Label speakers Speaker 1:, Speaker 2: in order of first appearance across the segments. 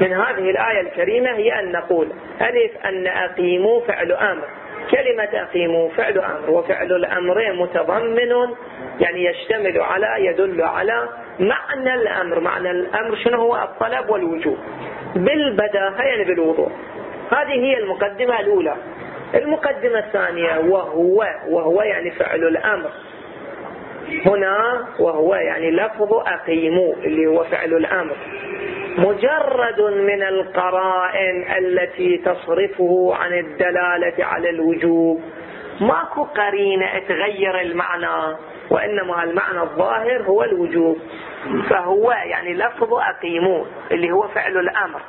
Speaker 1: من هذه الآية الكريمة هي أن نقول ألف أن أقيموا فعل أمر. كلمة أقيموا فعل أمر وفعل الأمر متضمن يعني يشتمل على يدل على معنى الأمر. معنى الأمر شنو هو؟ الطلب والوجوب. بالبداهة يعني بالوضوح هذه هي المقدمة الأولى. المقدمة الثانية وهو وهو يعني فعل الأمر. هنا وهو يعني لفظ أقيموا اللي هو فعل الأمر. مجرد من القرائن التي تصرفه عن الدلالة على الوجوب. ماكو قرينة تغير المعنى وإنما المعنى الظاهر هو الوجوب. فهو يعني لفظ أقيموا اللي هو فعل الأمر.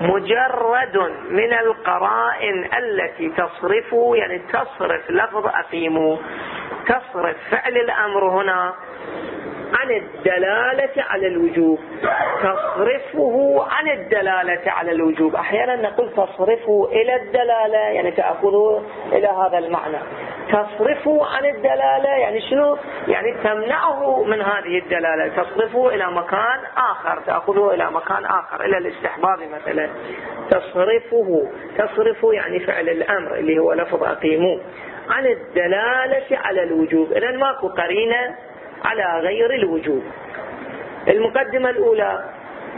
Speaker 1: مجرد من القرائن التي تصرفه يعني تصرف لفظ أقيموا تصرف فعل الأمر هنا عن الدلالة على الوجوب. تصرفه عن الدلالة على الوجوب. أحيانا نقول تصرفه إلى الدلالة يعني تأخذه إلى هذا المعنى. تصرفه عن الدلالة يعني شنو؟ يعني تمنعه من هذه الدلالة. تصرفه إلى مكان آخر تأخذه إلى مكان آخر إلى الاستحباب مثلا. تصرفه تصرفه يعني فعل الأمر اللي هو لفظ أقيموه. عن الدلالة على الوجوب. إذا ماكو قرينة على غير الوجوب. المقدمة الأولى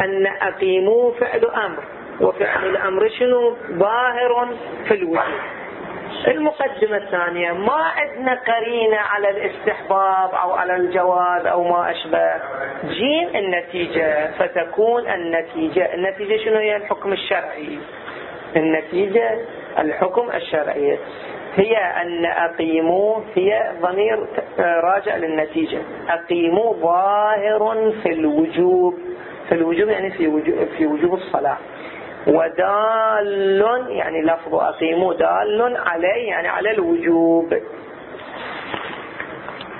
Speaker 1: أن أقيموا فعل أمر. وفعل الأمر شنو؟ ظاهر في الوجوب. المقدمة الثانية ما عندنا قرينة على الاستحباب أو على الجواز أو ما أشبه. جيم النتيجة فتكون النتيجة. النتيجة شنو هي؟ الحكم الشرعي. النتيجة الحكم الشرعي هي أن أقيموا هي ضمير راجع للنتيجة. أقيموا ظاهر في الوجوب. في الوجوب يعني في وجوب, في وجوب الصلاة. ودال يعني لفظ أقيموا دال عليه يعني على الوجوب.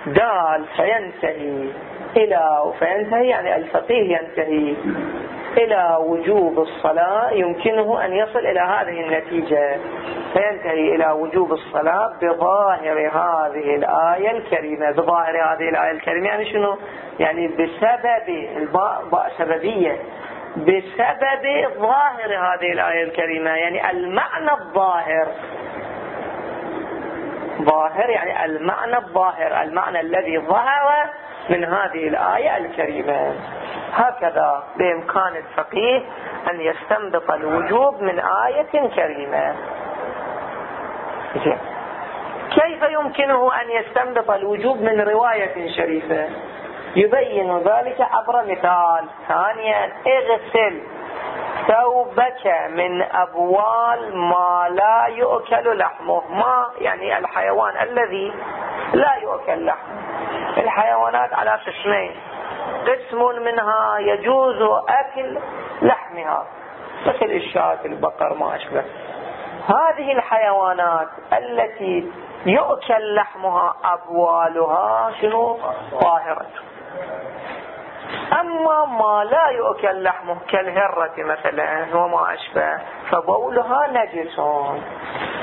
Speaker 1: دال فينتهي. إلى فينتهي يعني الفقيه ينتهي. إلى وجوب الصلاة يمكنه أن يصل إلى هذه النتيجة. فينتهي إلى وجوب الصلاة بظاهر هذه الآية الكريمة. بظاهر هذه الآية الكريمة يعني شنو؟ يعني بسبب الباء باء سببية. بسبب ظاهر هذه الآية الكريمة. يعني المعنى الظاهر. ظاهر يعني المعنى الظاهر المعنى الذي ظهر من هذه الآية الكريمة. هكذا بإمكان الفقيه أن يستنبط الوجوب من آية كريمة. كيف يمكنه أن يستنبط الوجوب من رواية شريفة؟ يبين ذلك عبر مثال. ثانيا اغسل. ثوبك من أبوال ما لا يؤكل لحمه. ما يعني الحيوان الذي لا يؤكل لحمه الحيوانات على قسمين. قسم منها يجوز أكل لحمها. مثل الشاة البقر ما أشبه. هذه الحيوانات التي يؤكل لحمها أبوالها شنو؟ طاهرة. أما ما لا يؤكل لحمه كالهرة مثلا وما أشبه فبولها نجس.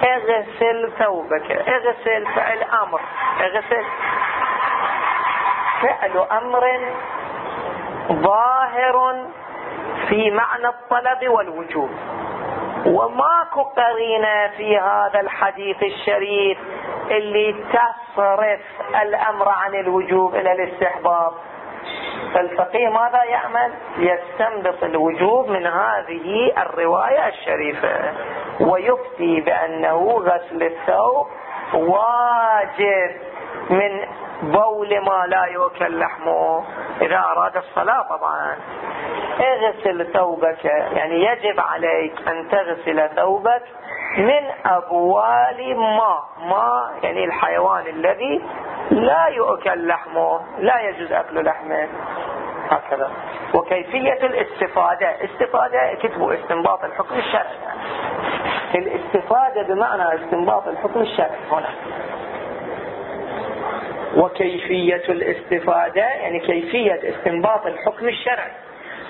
Speaker 1: اغسل ثوبك اغسل فعل أمر اغسل فعل أمر ظاهر في معنى الطلب والوجوب. وماكو قرينة في هذا الحديث الشريف اللي تصرف الأمر عن الوجوب إلى الاستحباب. فالفقيه ماذا يعمل؟ يستنبط الوجوب من هذه الرواية الشريفة ويفتي بأنه غسل الثوب واجب من بول ما لا يؤكل لحمه إذا أراد الصلاة طبعا. اغسل ثوبك يعني يجب عليك أن تغسل ثوبك من أبوال ما ما يعني الحيوان الذي لا يؤكل لحمه لا يجوز أكل لحمه. هكذا. وكيفية الاستفادة؟ استفادة كتبوا استنباط الحكم الشرعي. الاستفادة بمعنى استنباط الحكم الشرعي. هنا. وكيفية الاستفادة؟ يعني كيفية استنباط الحكم الشرعي.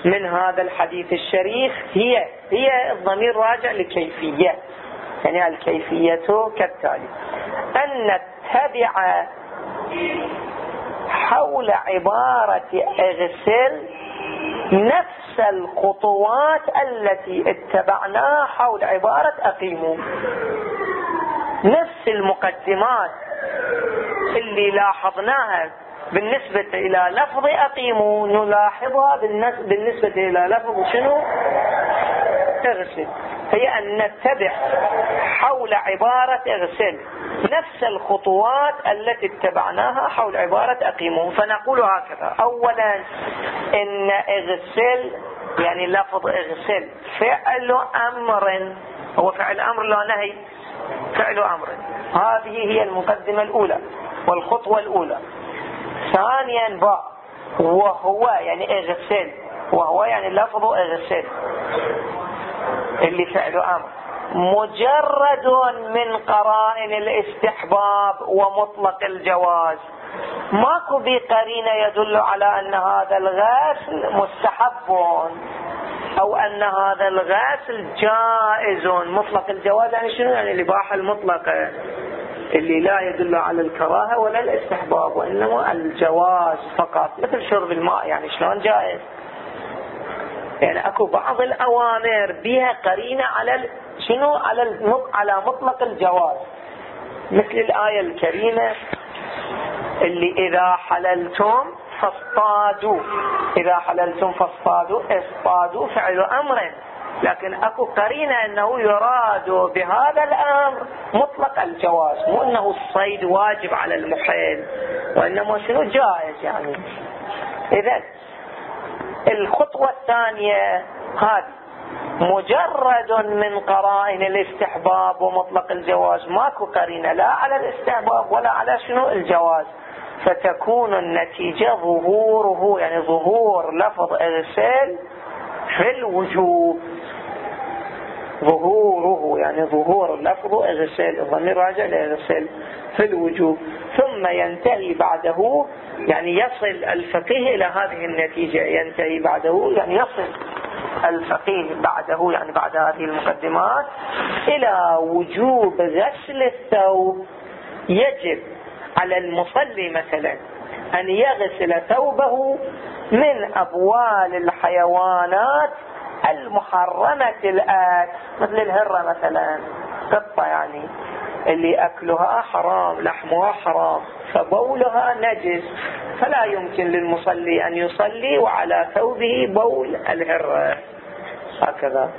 Speaker 1: من هذا الحديث الشريف هي هي الضمير راجع لكيفية. يعني الكيفية كالتالي. أن نتبع حول عبارة إغسل نفس الخطوات التي اتبعناها حول عبارة أقيموا. نفس المقدمات اللي لاحظناها بالنسبة إلى لفظ أقيموا نلاحظها بالنسبة إلى لفظ شنو؟ اغسل. هي أن نتبع حول عبارة اغسل. نفس الخطوات التي اتبعناها حول عبارة أقيموا فنقول هكذا. أولا إن اغسل يعني لفظ اغسل. فعل أمر. هو فعل أمر لا نهي. فعل أمر. هذه هي المقدمة الأولى والخطوة الأولى. ثانيا باء وهو يعني اغسل. وهو يعني لفظ اغسل. اللي فعل آمر. مجرد من قرائن الاستحباب ومطلق الجواز. ماكو بقرينة يدل على أن هذا الغسل مستحب أو أن هذا الغسل جائز. مطلق الجواز يعني شنو؟ يعني الإباحة المطلقة اللي لا يدل على الكراهة ولا الاستحباب وإنما الجواز فقط. مثل شرب الماء يعني شلون جائز؟ يعني أكو بعض الأوامر بها قرينة على شنو؟ على على مطلق الجواز. مثل الآية الكريمة اللي إذا حللتم فاصطادوا. إذا حللتم فاصطادوا اصطادوا فعل أمر. لكن أكو قرينة أنه يراد بهذا الأمر مطلق الجواز مو أنه الصيد واجب على المحيل وإنما شنو؟ جائز يعني. اذا الخطوة الثانية هذه. مجرد من قرائن الاستحباب ومطلق الجواز ماكو قرينة لا على الاستحباب ولا على شنو الجواز. فتكون النتيجة ظهوره يعني ظهور لفظ اغسال في الوجوب. ظهوره يعني ظهور اللفظ اغسل الضمير راجع لاغسل في الوجوب. ثم ينتهي بعده يعني يصل الفقيه إلى هذه النتيجة. ينتهي بعده يعني يصل الفقيه بعده يعني بعد هذه المقدمات إلى وجوب غسل الثوب. يجب على المصلي مثلا أن يغسل ثوبه من أبوال الحيوانات المحرمة الآت مثل الهرة مثلا. قطة يعني. اللي أكلها حرام لحمها حرام. فبولها نجس. فلا يمكن للمصلي أن يصلي وعلى ثوبه بول الهرة. هكذا.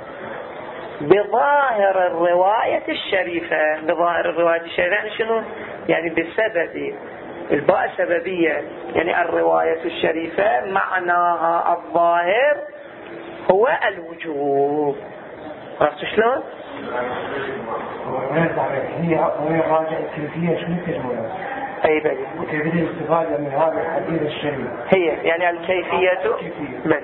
Speaker 1: بظاهر الرواية الشريفة. بظاهر الرواية الشريفة. يعني شنو؟ يعني بسبب الباء سببية. يعني الرواية الشريفة معناها الظاهر هو الوجوب. عرفت شلون؟
Speaker 2: هي راجع الكيفية شنو تجمعها؟
Speaker 1: أي بلي
Speaker 2: وكيفية الاستفادة من هذا الحديث الشريف
Speaker 1: هي يعني الكيفية بل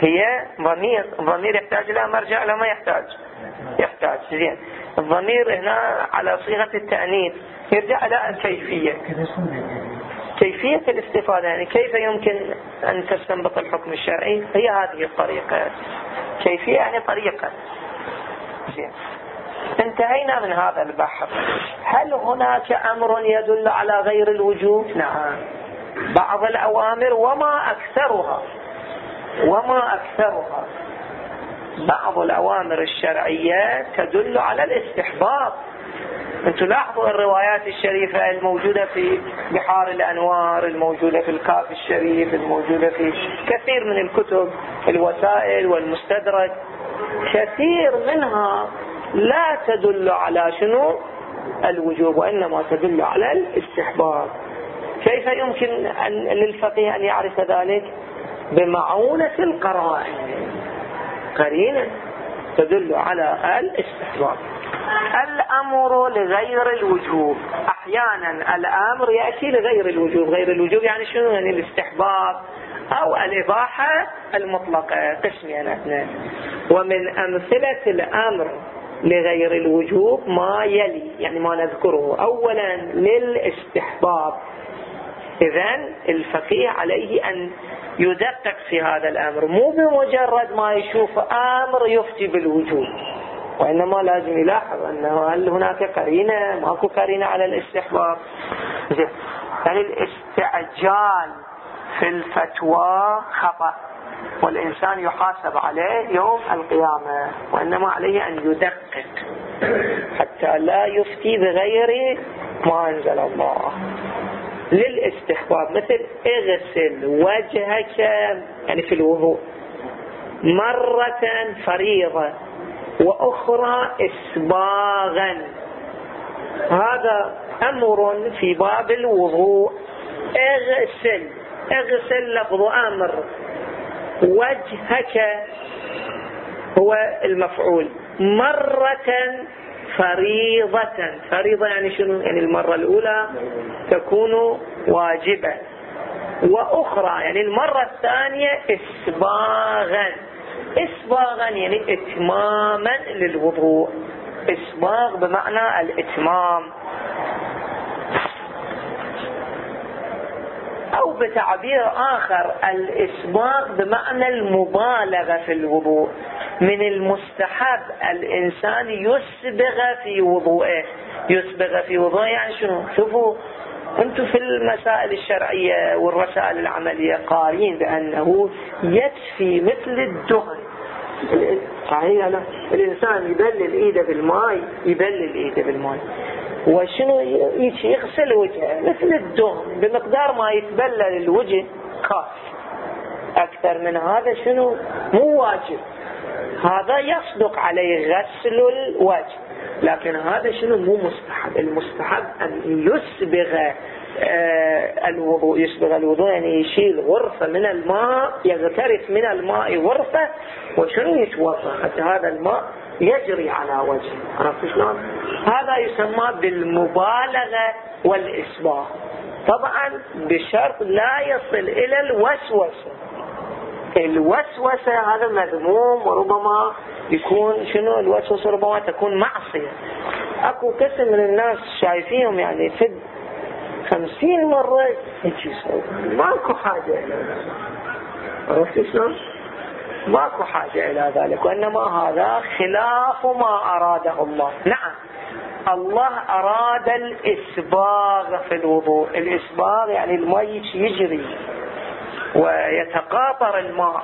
Speaker 1: هي ضمير ضمير يحتاج إلى مرجع لا ما يحتاج. يحتاج زين. الضمير هنا على صيغة التأنيث يرجع إلى الكيفية. كيفية الاستفادة؟ يعني كيف يمكن أن تستنبط الحكم الشرعي؟ هي هذه الطريقة. كيفية يعني طريقة. انتهينا من هذا البحث هل هناك أمر يدل على غير الوجوب؟ نعم. بعض الأوامر وما أكثرها. وما أكثرها. بعض الأوامر الشرعية تدل على الاستحباب أنتم لاحظوا الروايات الشريفة الموجودة في بحار الأنوار الموجودة في الكاف الشريف الموجودة في كثير من الكتب الوسائل والمستدرك. كثير منها لا تدل على شنو؟ الوجوب وإنما تدل على الاستحباب. كيف يمكن أن للفقيه أن يعرف ذلك؟ بمعونة القرائن. قرينة تدل على الاستحباب. الأمر لغير الوجوب. أحيانا الأمر يأتي لغير الوجوب. غير الوجوب يعني شنو؟ يعني الاستحباب أو الإباحة المطلقة. قسمين اثنين. ومن أمثلة الأمر لغير الوجوب ما يلي يعني ما نذكره. أولا للاستحباب. إذا الفقيه عليه أن يدقق في هذا الأمر. مو بمجرد ما يشوف أمر يفتي بالوجوب. وإنما لازم يلاحظ أنه هل هناك قرينة؟ ماكو قرينة على الاستحباب. يعني الاستعجال في الفتوى خطأ والإنسان يحاسب عليه يوم القيامة وإنما عليه أن يدقق حتى لا يفتي بغير ما أنزل الله. للاستحباب مثل اغسل وجهك يعني في الوضوء مرة فريضة. وأخرى إسباغا. هذا أمر في باب الوضوء. اغسل اغسل لفظ أمر. وجهك هو المفعول. مرة فريضة. فريضة يعني شنو؟ يعني المرة الأولى تكون واجبة. وأخرى يعني المرة الثانية إسباغا. إسباغا يعني إتماما للوضوء. إسباغ بمعنى الإتمام. أو بتعبير آخر الإسباغ بمعنى المبالغة في الوضوء. من المستحب الإنسان يسبغ في وضوءه يسبغ في وضوءه يعني شنو؟ شوفوا أنتم في المسائل الشرعية والرسائل العملية قارين بأنه يكفي مثل الدهن. صحيح لا الإنسان يبلل إيده بالماء يبلل إيده بالماء. وشنو يغسل وجهه؟ مثل الدهن. بمقدار ما يتبلل الوجه كافي. أكثر من هذا شنو؟ مو واجب. هذا يصدق عليه غسل الوجه. لكن هذا شنو؟ مو مستحب. المستحب أن يسبغ آه الوضوء. يسبغ الوضوء يعني يشيل غرفة من الماء يغترف من الماء غرفة وشنو يتوضأ؟ حتى هذا الماء يجري على وجهه. عرفت شلون؟ هذا يسمى بالمبالغة والإسباغ طبعا بشرط لا يصل إلى الوسوسة. الوسوسة هذا مذموم وربما يكون شنو؟ الوسوسة ربما تكون معصية. أكو كثير من الناس شايفيهم يعني في خمسين مرة هيك ماكو حاجة عرفت شلون؟ ماكو حاجة إلى ذلك وإنما هذا خلاف ما أراده الله. نعم. الله أراد الإسباغ في الوضوء. الإسباغ يعني الماء يجري. ويتقاطر الماء.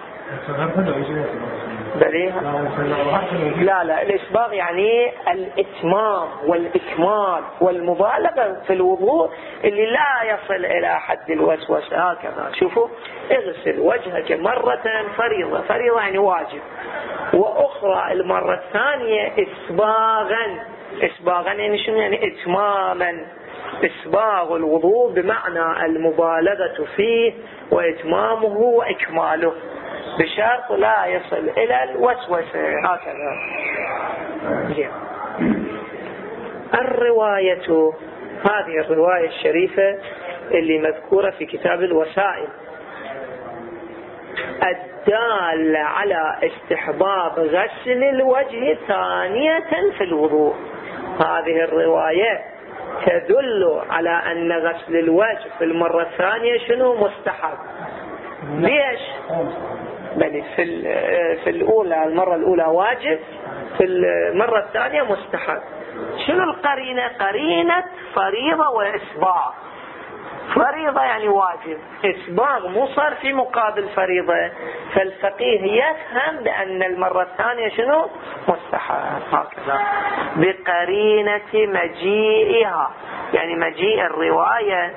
Speaker 1: لا لا الإسباغ يعني الإتمام والإكمال والمبالغة في الوضوء اللي لا يصل إلى حد الوسوسة. هكذا. شوفوا اغسل وجهك مرة فريضة. فريضة يعني واجب. وأخرى المرة الثانية إسباغا. إسباغا يعني شنو يعني؟ إتماما. إسباغ الوضوء بمعنى المبالغة فيه وإتمامه وإكماله. بشرط لا يصل إلى الوسوسة. هكذا. الرواية هذه الرواية الشريفة اللي مذكورة في كتاب الوسائل. الدالة على استحباب غسل الوجه ثانية في الوضوء. هذه الرواية. تدل على أن غسل الوجه في المرة الثانية شنو؟ مستحب. ليش؟ بل في, في الأولى المرة الأولى واجب في المرة الثانية مستحب. شنو القرينة؟ قرينة فريضة وإسباغ فريضة يعني واجب. إسباغ مو صار في مقابل فريضة. فالفقيه يفهم بأن المرة الثانية شنو؟ مستحب. هكذا. بقرينة مجيئها. يعني مجيء الرواية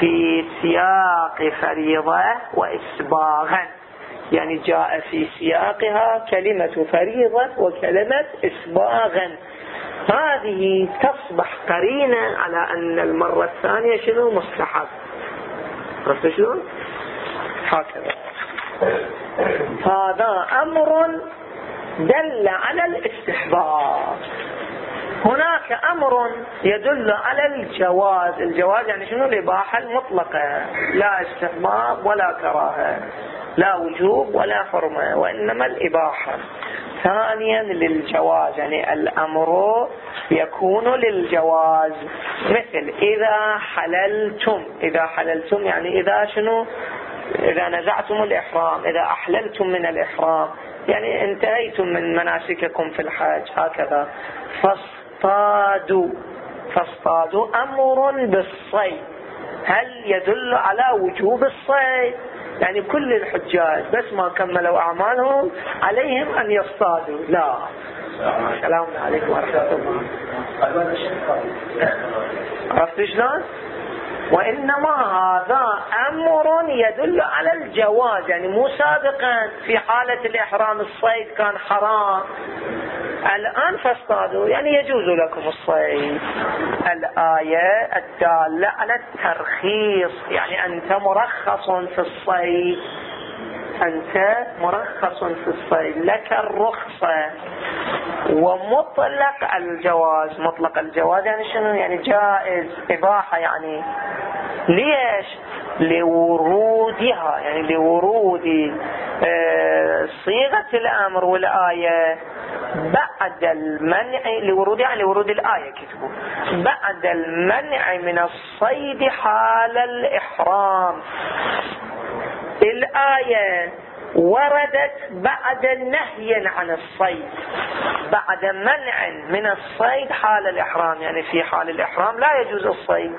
Speaker 1: في سياق فريضة وإسباغا. يعني جاء في سياقها كلمة فريضة وكلمة إسباغا. هذه تصبح قرينة على أن المرة الثانية شنو مستحب عرفت شلون؟ هكذا. هذا أمر دل على الاستحباب. هناك أمر يدل على الجواز. الجواز يعني شنو؟ الإباحة المطلقة. لا استحباب ولا كراهة. لا وجوب ولا حرمة وإنما الإباحة. ثانيا للجواز يعني الأمر يكون للجواز. مثل إذا حللتم إذا حللتم يعني إذا شنو؟ إذا نزعتم الإحرام إذا أحللتم من الإحرام يعني انتهيتم من مناسككم في الحج هكذا. فاصطادوا. فاصطادوا أمر بالصيد. هل يدل على وجوب الصيد؟ يعني كل الحجاج بس ما كملوا أعمالهم عليهم أن يصطادوا. لا. السلام عليكم ورحمة الله. عرفت شلون؟ وإنما هذا أمر يدل على الجواز. يعني مو سابقا في حالة الإحرام الصيد كان حرام. الآن فاصطادوا. يعني يجوز لكم الصيد. الآية الدالة على الترخيص. يعني أنت مرخص في الصيد. أنت مرخص في الصيد. لك الرخصة. ومطلق الجواز. مطلق الجواز يعني شنو؟ يعني جائز. إباحة يعني. ليش؟ لورودها. يعني لورود آه، صيغة الأمر والآية. بعد المنع لورود يعني لورود الآية كتبوا. بعد المنع من الصيد حال الإحرام. الآية وردت بعد نهي عن الصيد. بعد منع من الصيد حال الإحرام. يعني في حال الإحرام لا يجوز الصيد.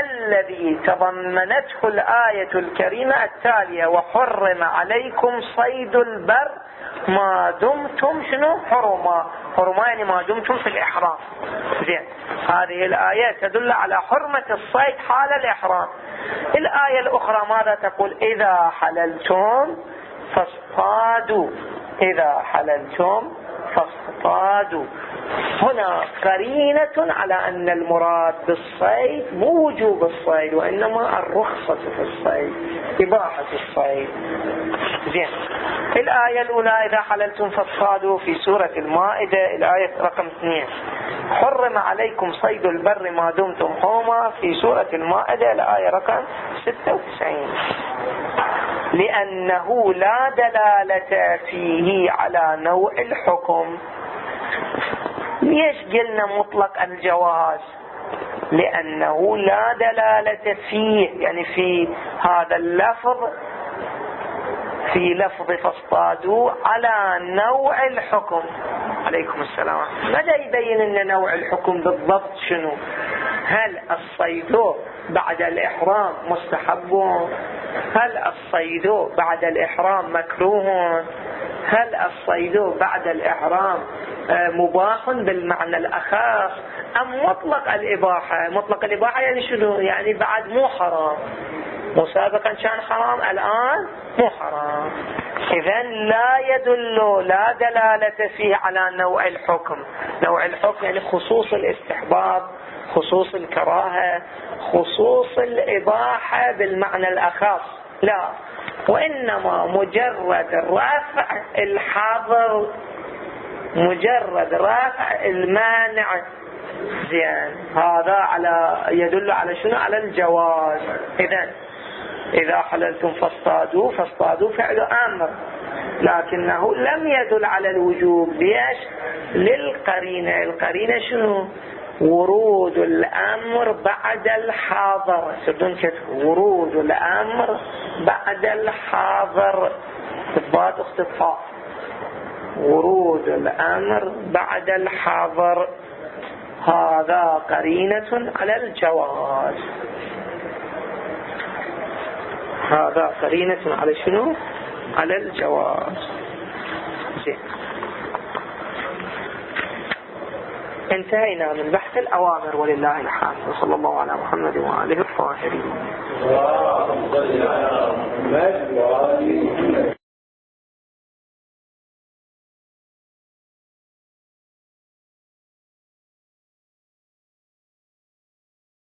Speaker 1: الذي تضمنته الآية الكريمة التالية وحرم عليكم صيد البر ما دمتم شنو؟ حرما. حرما يعني ما دمتم في الإحرام. زين. هذه الآية تدل على حرمة الصيد حال الإحرام. الآية الأخرى ماذا تقول؟ إذا حللتم فاصطادوا. إذا حللتم فاصطادوا. هنا قرينة على أن المراد بالصيد مو وجوب الصيد وإنما الرخصة في الصيد إباحة الصيد. زين. الآية الأولى إذا حللتم فاصطادوا في سورة المائدة الآية رقم اثنين. حرم عليكم صيد البر ما دمتم حوما في سورة المائدة الآية رقم 96 لأنه لا دلالة فيه على نوع الحكم. ليش قلنا مطلق الجواز؟ لأنه لا دلالة فيه يعني في هذا اللفظ في لفظ فاصطادوا على نوع الحكم. عليكم السلام. ماذا يبين أن نوع الحكم بالضبط شنو؟ هل الصيد بعد الإحرام مستحب هل الصيد بعد الإحرام مكروه هل الصيد بعد الإحرام آه، مباح بالمعنى الأخص أم مطلق الإباحة؟ مطلق الإباحة يعني شنو؟ يعني بعد مو حرام. مسابقا كان حرام الآن مو حرام. إذا لا يدل لا دلالة فيه على نوع الحكم. نوع الحكم يعني خصوص الاستحباب خصوص الكراهة خصوص الإباحة بالمعنى الأخص. لا. وإنما مجرد رفع الحظر مجرد رفع المانع. زين. هذا على يدل على شنو؟ على الجواز. إذا إذا حللتم فاصطادوا فاصطادوا فعل أمر. لكنه لم يدل على الوجوب. ليش؟ للقرينة. القرينة شنو؟ ورود الأمر بعد الحاضر. سردون ورود الأمر بعد الحاضر. إثبات اختفاء ورود الأمر بعد الحاضر. هذا قرينة على الجواز. هذا قرينة على شنو؟ على الجواز زين. انتهينا من بحث الأوامر ولله الحمد. وصلى الله على محمد وآله الطاهرين.